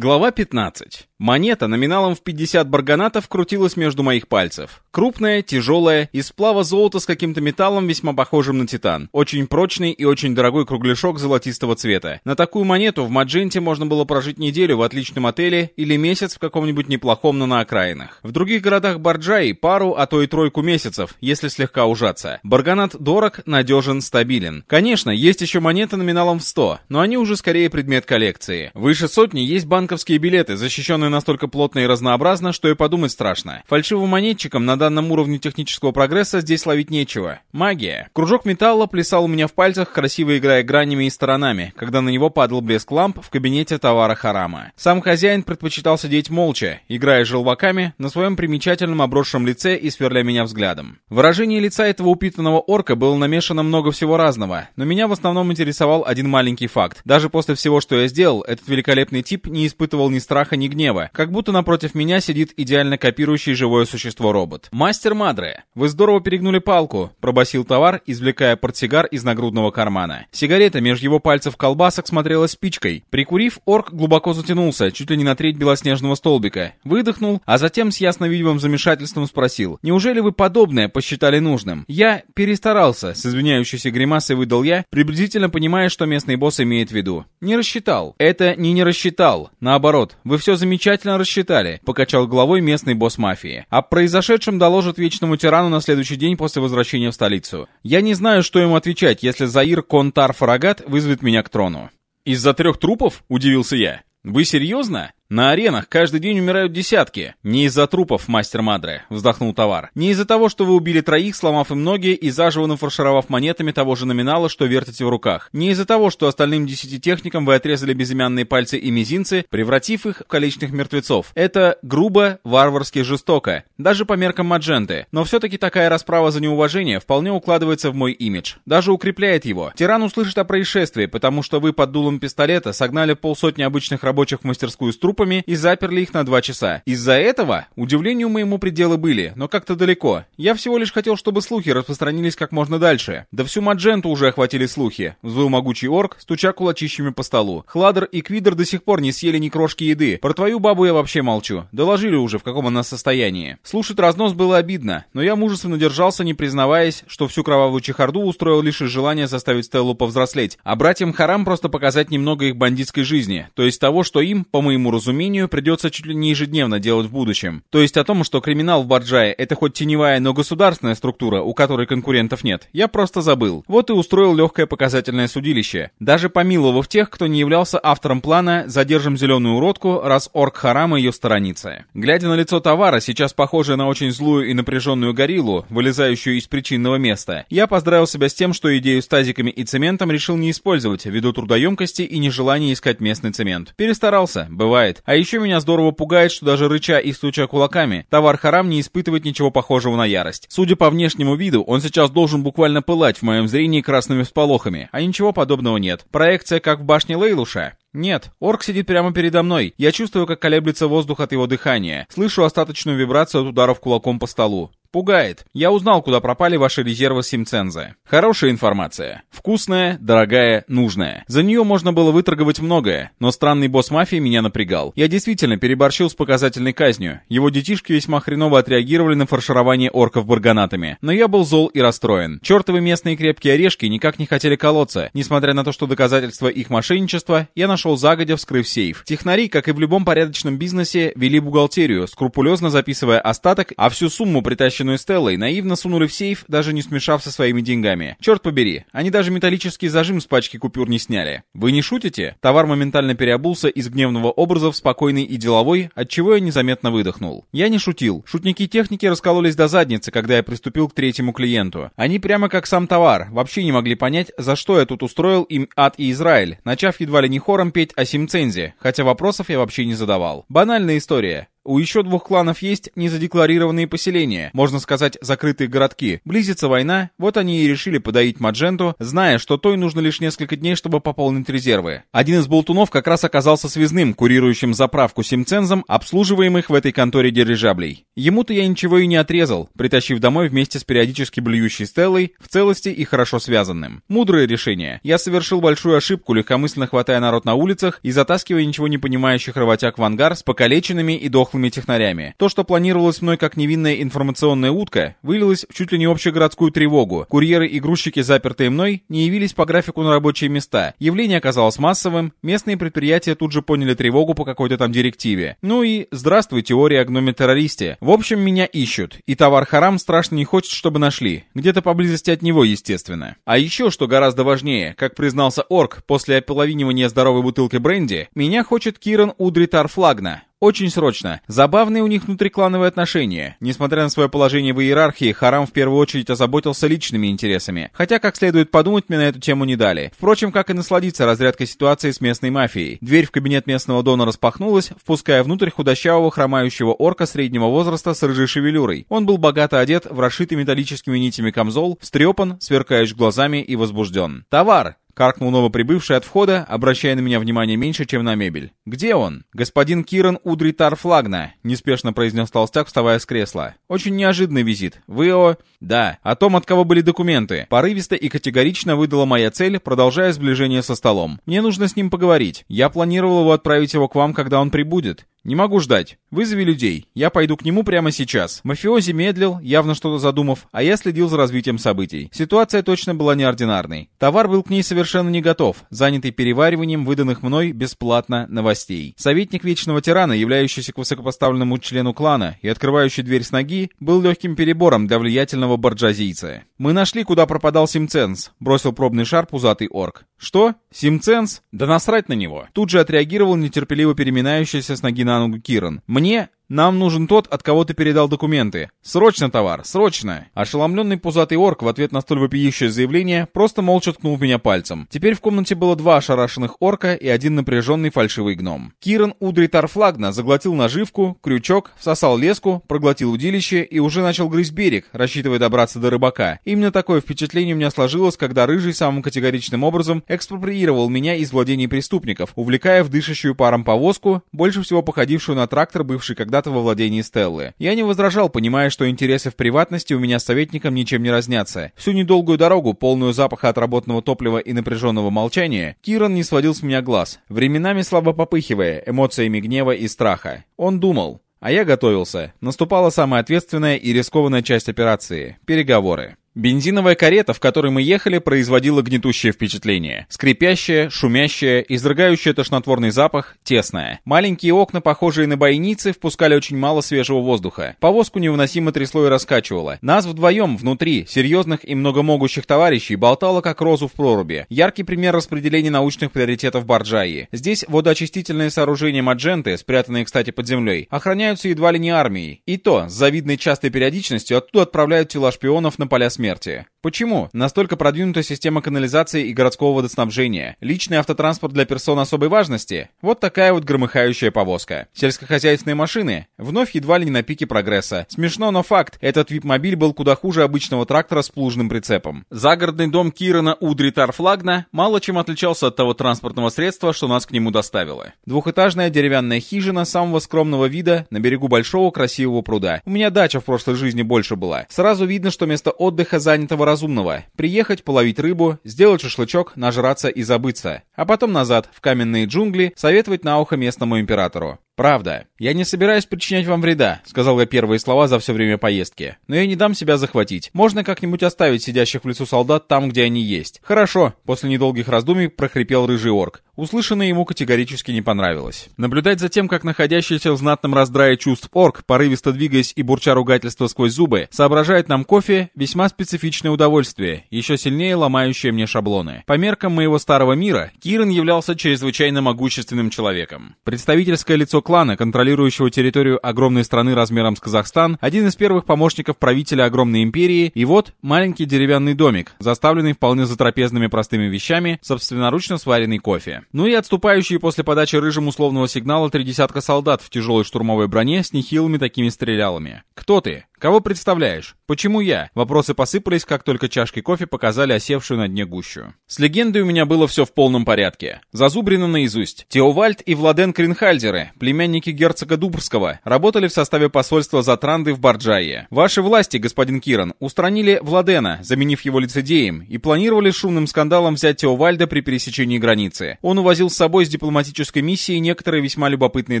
Глава 15. Монета номиналом в 50 барганатов крутилась между моих пальцев. Крупная, тяжелая, из сплава золота с каким-то металлом, весьма похожим на титан. Очень прочный и очень дорогой кругляшок золотистого цвета. На такую монету в Мадженте можно было прожить неделю в отличном отеле или месяц в каком-нибудь неплохом, но на окраинах. В других городах Барджаи пару, а то и тройку месяцев, если слегка ужаться. Барганат дорог, надежен, стабилен. Конечно, есть еще монеты номиналом в 100, но они уже скорее предмет коллекции. Выше сотни есть банковские билеты, защищенные настолько плотно и разнообразно, что и подумать страшно. Фальшивым монетчикам на данном уровне технического прогресса здесь ловить нечего. Магия. Кружок металла плясал у меня в пальцах, красиво играя гранями и сторонами, когда на него падал блеск ламп в кабинете товара Харама. Сам хозяин предпочитал сидеть молча, играя желваками на своем примечательном обросшем лице и сверля меня взглядом. Выражение лица этого упитанного орка было намешано много всего разного, но меня в основном интересовал один маленький факт. Даже после всего, что я сделал, этот великолепный тип не испытывал ни страха, ни гнева, как будто напротив меня сидит идеально копирующий живое существо робот. «Мастер Мадре, вы здорово перегнули палку», — пробасил товар, извлекая портсигар из нагрудного кармана. Сигарета между его пальцев колбасок смотрелась спичкой. Прикурив, орк глубоко затянулся, чуть ли не на треть белоснежного столбика. Выдохнул, а затем с ясно видимым замешательством спросил. «Неужели вы подобное посчитали нужным?» «Я перестарался», — с извиняющейся гримасой выдал я, приблизительно понимая, что местный босс имеет в виду. «Не рассчитал». «Это не не рассчитал. Наоборот, вы все замечательно рассчитали», — покачал головой местный босс мафии. «О произошедшем доложит вечному тирану на следующий день после возвращения в столицу. Я не знаю, что ему отвечать, если Заир Контар Фарагат вызовет меня к трону». «Из-за трех трупов?» — удивился я. «Вы серьезно?» На аренах каждый день умирают десятки. Не из-за трупов, мастер Мадре, вздохнул товар. Не из-за того, что вы убили троих, сломав им ноги и заживо нафаршировав монетами того же номинала, что вертите в руках. Не из-за того, что остальным десяти техникам вы отрезали безымянные пальцы и мизинцы, превратив их в количественных мертвецов. Это грубо, варварски, жестоко. Даже по меркам Мадженты. Но все-таки такая расправа за неуважение вполне укладывается в мой имидж. Даже укрепляет его. Тиран услышит о происшествии, потому что вы под дулом пистолета согнали полсотни обычных рабочих в мастерскую с трупами и заперли их на два часа. Из-за этого, удивлению моему пределы были, но как-то далеко. Я всего лишь хотел, чтобы слухи распространились как можно дальше. Да всю Мадженту уже охватили слухи. Взвыл могучий орк, стуча кулачищами по столу. Хладер и Квидер до сих пор не съели ни крошки еды. Про твою бабу я вообще молчу. Доложили уже, в каком она состоянии. Слушать разнос было обидно, но я мужественно держался, не признаваясь, что всю кровавую чехарду устроил лишь из желания заставить Стеллу повзрослеть, а братьям Харам просто показать немного их бандитской жизни, то есть того, что им, по моему разумению, разумению, придется чуть ли не ежедневно делать в будущем. То есть о том, что криминал в Барджае это хоть теневая, но государственная структура, у которой конкурентов нет, я просто забыл. Вот и устроил легкое показательное судилище. Даже помиловав тех, кто не являлся автором плана «Задержим зеленую уродку, раз орк Харама ее сторонится». Глядя на лицо товара, сейчас похожее на очень злую и напряженную гориллу, вылезающую из причинного места, я поздравил себя с тем, что идею с тазиками и цементом решил не использовать, ввиду трудоемкости и нежелания искать местный цемент. Перестарался, бывает. А еще меня здорово пугает, что даже рыча и стуча кулаками, товар Харам не испытывает ничего похожего на ярость. Судя по внешнему виду, он сейчас должен буквально пылать в моем зрении красными всполохами, а ничего подобного нет. Проекция как в башне Лейлуша. Нет, орк сидит прямо передо мной. Я чувствую, как колеблется воздух от его дыхания. Слышу остаточную вибрацию от ударов кулаком по столу. Пугает. Я узнал, куда пропали ваши резервы Симценза. Хорошая информация. Вкусная, дорогая, нужная. За нее можно было выторговать многое, но странный босс мафии меня напрягал. Я действительно переборщил с показательной казнью. Его детишки весьма хреново отреагировали на фарширование орков барганатами. Но я был зол и расстроен. Чертовы местные крепкие орешки никак не хотели колоться. Несмотря на то, что доказательства их мошенничества, я нашел загодя, вскрыв сейф. Технари, как и в любом порядочном бизнесе, вели бухгалтерию, скрупулезно записывая остаток, а всю сумму притащенную захваченную Стеллой, наивно сунули в сейф, даже не смешав со своими деньгами. Черт побери, они даже металлический зажим с пачки купюр не сняли. Вы не шутите? Товар моментально переобулся из гневного образа в спокойный и деловой, отчего я незаметно выдохнул. Я не шутил. Шутники техники раскололись до задницы, когда я приступил к третьему клиенту. Они прямо как сам товар, вообще не могли понять, за что я тут устроил им ад и Израиль, начав едва ли не хором петь о Симцензе, хотя вопросов я вообще не задавал. Банальная история. У еще двух кланов есть незадекларированные поселения, можно сказать, закрытые городки. Близится война, вот они и решили подоить Мадженту, зная, что той нужно лишь несколько дней, чтобы пополнить резервы. Один из болтунов как раз оказался связным, курирующим заправку симцензом, обслуживаемых в этой конторе дирижаблей. Ему-то я ничего и не отрезал, притащив домой вместе с периодически блюющей Стеллой, в целости и хорошо связанным. Мудрое решение. Я совершил большую ошибку, легкомысленно хватая народ на улицах и затаскивая ничего не понимающих работяг в ангар с покалеченными и дохлыми технарями. То, что планировалось мной как невинная информационная утка, вылилось в чуть ли не общегородскую тревогу. Курьеры и грузчики, запертые мной, не явились по графику на рабочие места. Явление оказалось массовым, местные предприятия тут же поняли тревогу по какой-то там директиве. Ну и здравствуй, теория о гноме-террористе. В общем, меня ищут. И товар Харам страшно не хочет, чтобы нашли. Где-то поблизости от него, естественно. А еще, что гораздо важнее, как признался Орк после ополовинивания здоровой бутылки бренди, меня хочет Киран Удритар Флагна. Очень срочно. Забавные у них внутриклановые отношения. Несмотря на свое положение в иерархии, Харам в первую очередь озаботился личными интересами. Хотя, как следует подумать, мне на эту тему не дали. Впрочем, как и насладиться разрядкой ситуации с местной мафией. Дверь в кабинет местного дона распахнулась, впуская внутрь худощавого хромающего орка среднего возраста с рыжей шевелюрой. Он был богато одет в расшитый металлическими нитями камзол, встрепан, сверкающий глазами и возбужден. «Товар!» Каркнул новоприбывший от входа, обращая на меня внимание меньше, чем на мебель. «Где он?» «Господин Киран Удритар Флагна», — неспешно произнес толстяк, вставая с кресла. «Очень неожиданный визит. Вы о...» «Да. О том, от кого были документы». Порывисто и категорично выдала моя цель, продолжая сближение со столом. «Мне нужно с ним поговорить. Я планировал его отправить его к вам, когда он прибудет. «Не могу ждать. Вызови людей. Я пойду к нему прямо сейчас». Мафиози медлил, явно что-то задумав, а я следил за развитием событий. Ситуация точно была неординарной. Товар был к ней совершенно не готов, занятый перевариванием выданных мной бесплатно новостей. Советник Вечного Тирана, являющийся к высокопоставленному члену клана и открывающий дверь с ноги, был легким перебором для влиятельного борджазийца. «Мы нашли, куда пропадал Симценс», — бросил пробный шар пузатый орк. «Что? Симценс? Да насрать на него!» Тут же отреагировал нетерпеливо переминающийся с ноги на ногу Киран. «Мне нам нужен тот, от кого ты передал документы. Срочно, товар, срочно!» Ошеломленный пузатый орк в ответ на столь вопиющее заявление просто молча ткнул меня пальцем. Теперь в комнате было два ошарашенных орка и один напряженный фальшивый гном. Киран Удритар Флагна заглотил наживку, крючок, всосал леску, проглотил удилище и уже начал грызть берег, рассчитывая добраться до рыбака. Именно такое впечатление у меня сложилось, когда Рыжий самым категоричным образом экспроприировал меня из владений преступников, увлекая в дышащую паром повозку, больше всего походившую на трактор, бывший когда когда-то во владении Стеллы. Я не возражал, понимая, что интересы в приватности у меня с советником ничем не разнятся. Всю недолгую дорогу, полную запаха отработанного топлива и напряженного молчания, Киран не сводил с меня глаз, временами слабо попыхивая эмоциями гнева и страха. Он думал, а я готовился. Наступала самая ответственная и рискованная часть операции — переговоры. Бензиновая карета, в которой мы ехали, производила гнетущее впечатление. Скрипящая, шумящая, изрыгающая тошнотворный запах, тесная. Маленькие окна, похожие на бойницы, впускали очень мало свежего воздуха. Повозку невыносимо трясло и раскачивало. Нас вдвоем, внутри, серьезных и многомогущих товарищей, болтало как розу в проруби. Яркий пример распределения научных приоритетов Барджаи. Здесь водоочистительные сооружения Мадженты, спрятанные, кстати, под землей, охраняются едва ли не армией. И то, с завидной частой периодичностью, оттуда отправляют тела шпионов на поля смерти смерти. Почему? Настолько продвинута система канализации и городского водоснабжения. Личный автотранспорт для персон особой важности. Вот такая вот громыхающая повозка. Сельскохозяйственные машины. Вновь едва ли не на пике прогресса. Смешно, но факт. Этот вип-мобиль был куда хуже обычного трактора с плужным прицепом. Загородный дом Кирана Удритар Флагна мало чем отличался от того транспортного средства, что нас к нему доставило. Двухэтажная деревянная хижина самого скромного вида на берегу большого красивого пруда. У меня дача в прошлой жизни больше была. Сразу видно, что место отдыха занятого разумного. Приехать, половить рыбу, сделать шашлычок, нажраться и забыться. А потом назад, в каменные джунгли, советовать на ухо местному императору. «Правда. Я не собираюсь причинять вам вреда», — сказал я первые слова за все время поездки. «Но я не дам себя захватить. Можно как-нибудь оставить сидящих в лесу солдат там, где они есть». «Хорошо», — после недолгих раздумий прохрипел рыжий орк. Услышанное ему категорически не понравилось. Наблюдать за тем, как находящийся в знатном раздрае чувств орк, порывисто двигаясь и бурча ругательства сквозь зубы, соображает нам кофе, весьма специфичное удовольствие, еще сильнее ломающее мне шаблоны. По меркам моего старого мира, Киран являлся чрезвычайно могущественным человеком. Представительское лицо клана, контролирующего территорию огромной страны размером с Казахстан, один из первых помощников правителя огромной империи, и вот маленький деревянный домик, заставленный вполне затрапезными простыми вещами, собственноручно сваренный кофе. Ну и отступающие после подачи рыжим условного сигнала три десятка солдат в тяжелой штурмовой броне с нехилыми такими стрелялами. «Кто ты? Кого представляешь? Почему я?» Вопросы посыпались, как только чашки кофе показали осевшую на дне гущу. С легендой у меня было все в полном порядке. Зазубрено наизусть. Теовальд и Владен Кринхальдеры, племянники герцога Дубрского, работали в составе посольства Затранды в Барджае. Ваши власти, господин Киран, устранили Владена, заменив его лицедеем, и планировали шумным скандалом взять Теовальда при пересечении границы. Он увозил с собой с дипломатической миссией некоторые весьма любопытные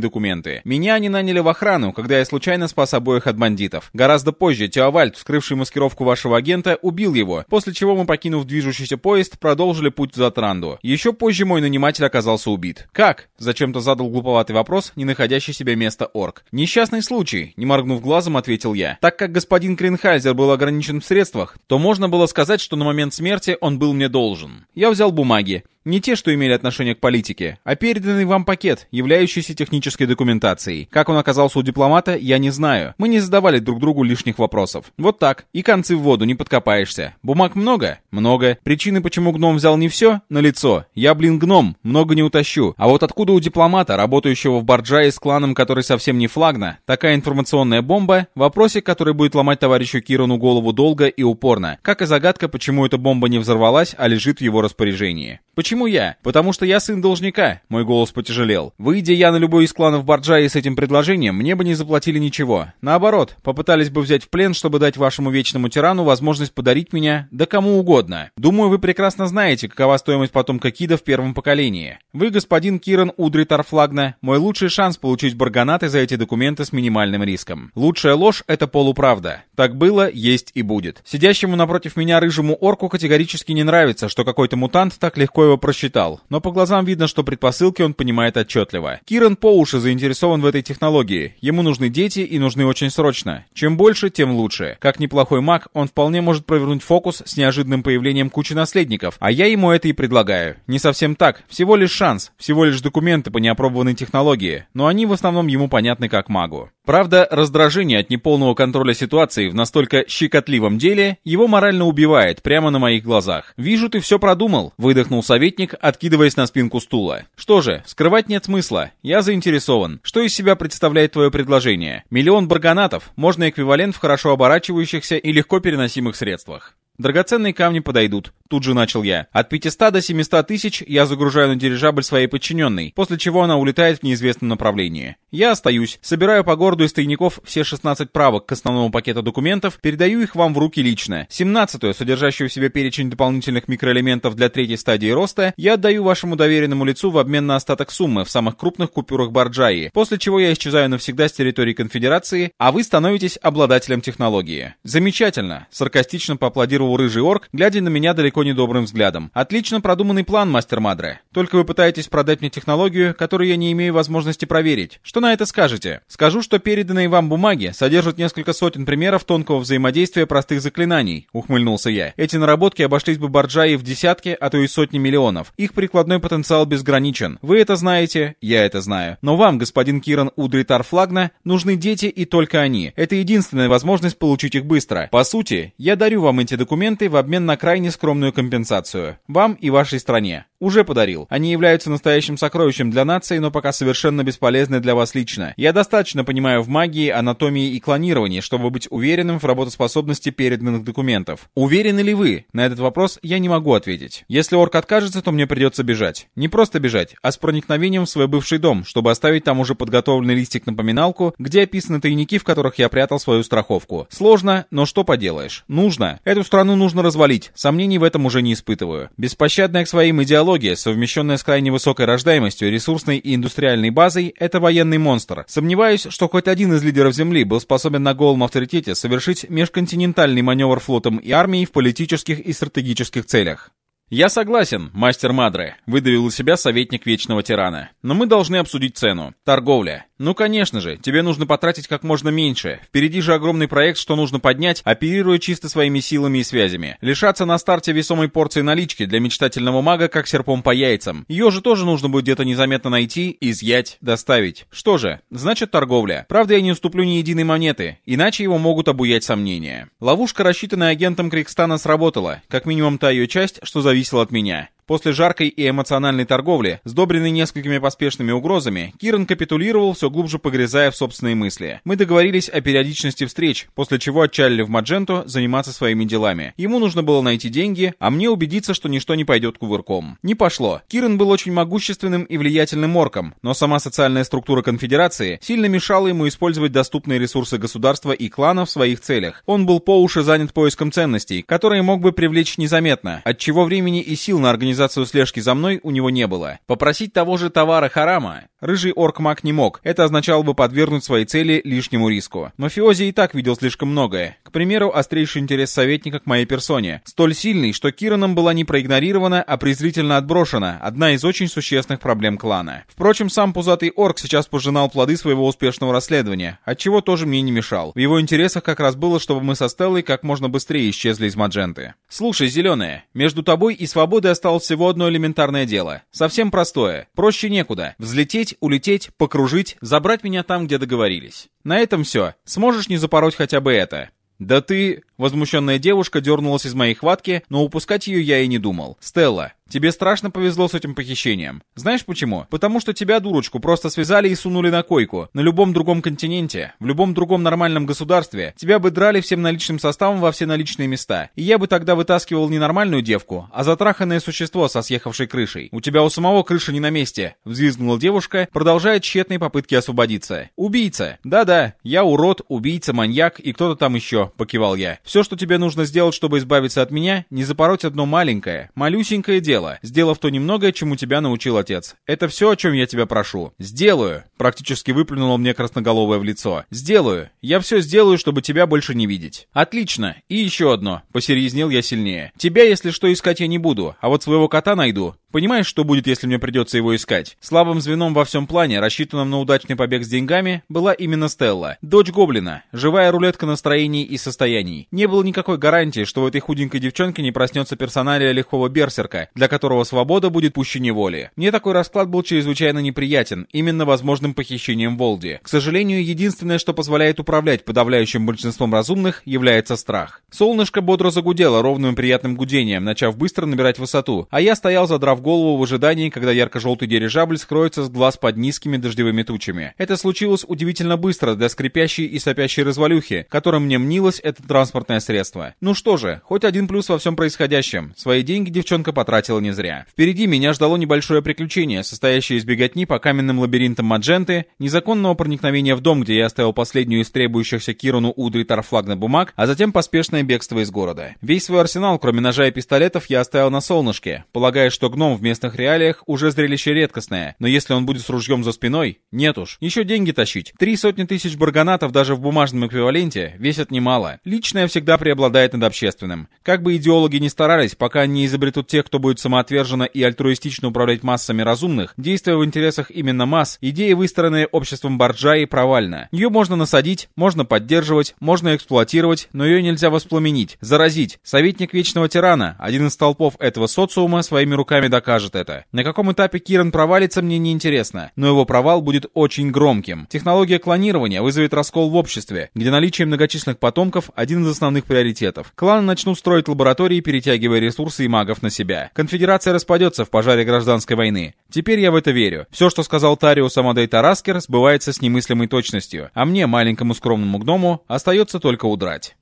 документы. Меня они наняли в охрану, когда я случайно спас обоих от бандитов. Позже Теовальд, вскрывший маскировку вашего агента, убил его, после чего мы, покинув движущийся поезд, продолжили путь в Затранду. Еще позже мой наниматель оказался убит. Как? Зачем-то задал глуповатый вопрос, не находящий себе места орк. Несчастный случай, не моргнув глазом, ответил я. Так как господин Кринхайзер был ограничен в средствах, то можно было сказать, что на момент смерти он был мне должен. Я взял бумаги. Не те, что имели отношение к политике, а переданный вам пакет, являющийся технической документацией. Как он оказался у дипломата, я не знаю. Мы не задавали друг другу лишних вопросов. Вот так. И концы в воду, не подкопаешься. Бумаг много? Много. Причины, почему гном взял не все? На лицо. Я, блин, гном, много не утащу. А вот откуда у дипломата, работающего в Барджае с кланом, который совсем не флагна, такая информационная бомба? Вопросик, который будет ломать товарищу Кирону голову долго и упорно. Как и загадка, почему эта бомба не взорвалась, а лежит в его распоряжении. Почему я? Потому что я сын должника. Мой голос потяжелел. Выйдя я на любой из кланов Барджаи с этим предложением, мне бы не заплатили ничего. Наоборот, попытались бы взять в плен, чтобы дать вашему вечному тирану возможность подарить меня, да кому угодно. Думаю, вы прекрасно знаете, какова стоимость потомка Кида в первом поколении. Вы, господин Киран Удри Тарфлагна, мой лучший шанс получить барганаты за эти документы с минимальным риском. Лучшая ложь — это полуправда. Так было, есть и будет. Сидящему напротив меня рыжему орку категорически не нравится, что какой-то мутант так легко его просчитал, но по глазам видно, что предпосылки он понимает отчетливо. Киран по уши заинтересован в этой технологии. Ему нужны дети и нужны очень срочно. Чем больше, тем лучше. Как неплохой маг, он вполне может провернуть фокус с неожиданным появлением кучи наследников, а я ему это и предлагаю. Не совсем так, всего лишь шанс, всего лишь документы по неопробованной технологии, но они в основном ему понятны как магу. Правда, раздражение от неполного контроля ситуации в настолько щекотливом деле его морально убивает прямо на моих глазах. «Вижу, ты все продумал», — выдохнул советник, откидываясь на спинку стула. «Что же, скрывать нет смысла. Я заинтересован. Что из себя представляет твое предложение? Миллион барганатов, можно эквивалент в хорошо оборачивающихся и легко переносимых средствах. Драгоценные камни подойдут. Тут же начал я. От 500 до 700 тысяч я загружаю на дирижабль своей подчиненной, после чего она улетает в неизвестном направлении. Я остаюсь, собираю по городу из тайников все 16 правок к основному пакету документов, передаю их вам в руки лично. 17-ю, содержащую в себе перечень дополнительных микроэлементов для третьей стадии роста, я отдаю вашему доверенному лицу в обмен на остаток суммы в самых крупных купюрах Барджаи, после чего я исчезаю навсегда с территории конфедерации, а вы становитесь обладателем технологии. Замечательно, саркастично поаплодировал рыжий орк, глядя на меня далеко не добрым взглядом. Отлично продуманный план, мастер Мадре. Только вы пытаетесь продать мне технологию, которую я не имею возможности проверить. Что на это скажете? Скажу, что переданные вам бумаги содержат несколько сотен примеров тонкого взаимодействия простых заклинаний, ухмыльнулся я. Эти наработки обошлись бы Барджаи в десятки, а то и сотни миллионов. Их прикладной потенциал безграничен. Вы это знаете, я это знаю. Но вам, господин Киран Удритар Флагна, нужны дети и только они. Это единственная возможность получить их быстро. По сути, я дарю вам эти документы в обмен на крайне скромную компенсацию. Вам и вашей стране. Уже подарил. Они являются настоящим сокровищем для нации, но пока совершенно бесполезны для вас лично. Я достаточно понимаю в магии, анатомии и клонировании, чтобы быть уверенным в работоспособности переданных документов. Уверены ли вы? На этот вопрос я не могу ответить. Если орк откажется, то мне придется бежать. Не просто бежать, а с проникновением в свой бывший дом, чтобы оставить там уже подготовленный листик-напоминалку, где описаны тайники, в которых я прятал свою страховку. Сложно, но что поделаешь. Нужно. Эту страну нужно развалить. Сомнений в этом уже не испытываю. Беспощадная к своим Технология, совмещенная с крайне высокой рождаемостью, ресурсной и индустриальной базой, это военный монстр. Сомневаюсь, что хоть один из лидеров Земли был способен на голом авторитете совершить межконтинентальный маневр флотом и армией в политических и стратегических целях. «Я согласен, мастер Мадре», — выдавил из себя советник Вечного Тирана. «Но мы должны обсудить цену. Торговля. Ну, конечно же, тебе нужно потратить как можно меньше. Впереди же огромный проект, что нужно поднять, оперируя чисто своими силами и связями. Лишаться на старте весомой порции налички для мечтательного мага, как серпом по яйцам. Ее же тоже нужно будет где-то незаметно найти, изъять, доставить. Что же, значит торговля. Правда, я не уступлю ни единой монеты, иначе его могут обуять сомнения. Ловушка, рассчитанная агентом Крикстана, сработала, как минимум та ее часть, что зависела от меня. После жаркой и эмоциональной торговли, сдобренной несколькими поспешными угрозами, Киран капитулировал, все глубже погрязая в собственные мысли. Мы договорились о периодичности встреч, после чего отчалили в Мадженту заниматься своими делами. Ему нужно было найти деньги, а мне убедиться, что ничто не пойдет кувырком. Не пошло. Киран был очень могущественным и влиятельным орком, но сама социальная структура конфедерации сильно мешала ему использовать доступные ресурсы государства и клана в своих целях. Он был по уши занят поиском ценностей, которые мог бы привлечь незаметно, отчего времени и сил на организацию организацию слежки за мной у него не было. Попросить того же товара Харама рыжий орк-маг не мог. Это означало бы подвергнуть своей цели лишнему риску. Мафиози и так видел слишком многое. К примеру, острейший интерес советника к моей персоне. Столь сильный, что Кираном была не проигнорирована, а презрительно отброшена. Одна из очень существенных проблем клана. Впрочем, сам пузатый орк сейчас пожинал плоды своего успешного расследования, отчего тоже мне не мешал. В его интересах как раз было, чтобы мы со Стеллой как можно быстрее исчезли из Мадженты. Слушай, Зеленая, между тобой и свободой осталось всего одно элементарное дело. Совсем простое. Проще некуда. Взлететь, улететь, покружить, забрать меня там, где договорились. На этом все. Сможешь не запороть хотя бы это? Да ты... Возмущенная девушка дернулась из моей хватки, но упускать ее я и не думал. «Стелла, тебе страшно повезло с этим похищением. Знаешь почему? Потому что тебя, дурочку, просто связали и сунули на койку. На любом другом континенте, в любом другом нормальном государстве, тебя бы драли всем наличным составом во все наличные места. И я бы тогда вытаскивал не нормальную девку, а затраханное существо со съехавшей крышей. У тебя у самого крыша не на месте», — взвизгнула девушка, продолжая тщетные попытки освободиться. «Убийца. Да-да, я урод, убийца, маньяк и кто-то там еще», — покивал я. Все, что тебе нужно сделать, чтобы избавиться от меня, не запороть одно маленькое, малюсенькое дело, сделав то немногое, чему тебя научил отец. Это все, о чем я тебя прошу. Сделаю. Практически выплюнула мне красноголовое в лицо. Сделаю. Я все сделаю, чтобы тебя больше не видеть. Отлично. И еще одно. Посерьезнел я сильнее. Тебя, если что, искать я не буду, а вот своего кота найду. Понимаешь, что будет, если мне придется его искать? Слабым звеном во всем плане, рассчитанным на удачный побег с деньгами, была именно Стелла, дочь Гоблина, живая рулетка настроений и состояний. Не было никакой гарантии, что в этой худенькой девчонке не проснется персоналия легкого берсерка, для которого свобода будет пуще неволи. Мне такой расклад был чрезвычайно неприятен, именно возможным похищением Волди. К сожалению, единственное, что позволяет управлять подавляющим большинством разумных, является страх. Солнышко бодро загудело ровным приятным гудением, начав быстро набирать высоту, а я стоял задрав голову в ожидании, когда ярко-желтый дирижабль скроется с глаз под низкими дождевыми тучами. Это случилось удивительно быстро для скрипящей и сопящей развалюхи, которым мне мнилось это транспортное средство. Ну что же, хоть один плюс во всем происходящем. Свои деньги девчонка потратила не зря. Впереди меня ждало небольшое приключение, состоящее из беготни по каменным лабиринтам Мадженты, незаконного проникновения в дом, где я оставил последнюю из требующихся Кирону Удри Тарфлагна бумаг, а затем поспешное бегство из города. Весь свой арсенал, кроме ножа и пистолетов, я оставил на солнышке, полагая, что гном в местных реалиях уже зрелище редкостное, но если он будет с ружьем за спиной, нет уж. Еще деньги тащить. Три сотни тысяч барганатов даже в бумажном эквиваленте весят немало. Личное всегда преобладает над общественным. Как бы идеологи ни старались, пока не изобретут тех, кто будет самоотверженно и альтруистично управлять массами разумных, действуя в интересах именно масс, идея, выстроенная обществом Барджаи, провальна. Ее можно насадить, можно поддерживать, можно эксплуатировать, но ее нельзя воспламенить, заразить. Советник Вечного Тирана, один из столпов этого социума, своими руками докажет это. На каком этапе Киран провалится, мне не интересно, но его провал будет очень громким. Технология клонирования вызовет раскол в обществе, где наличие многочисленных потомков – один из основных приоритетов. Кланы начнут строить лаборатории, перетягивая ресурсы и магов на себя. Конфедерация распадется в пожаре гражданской войны. Теперь я в это верю. Все, что сказал Тариус Амадей Тараскер, сбывается с немыслимой точностью, а мне, маленькому скромному гному, остается только удрать.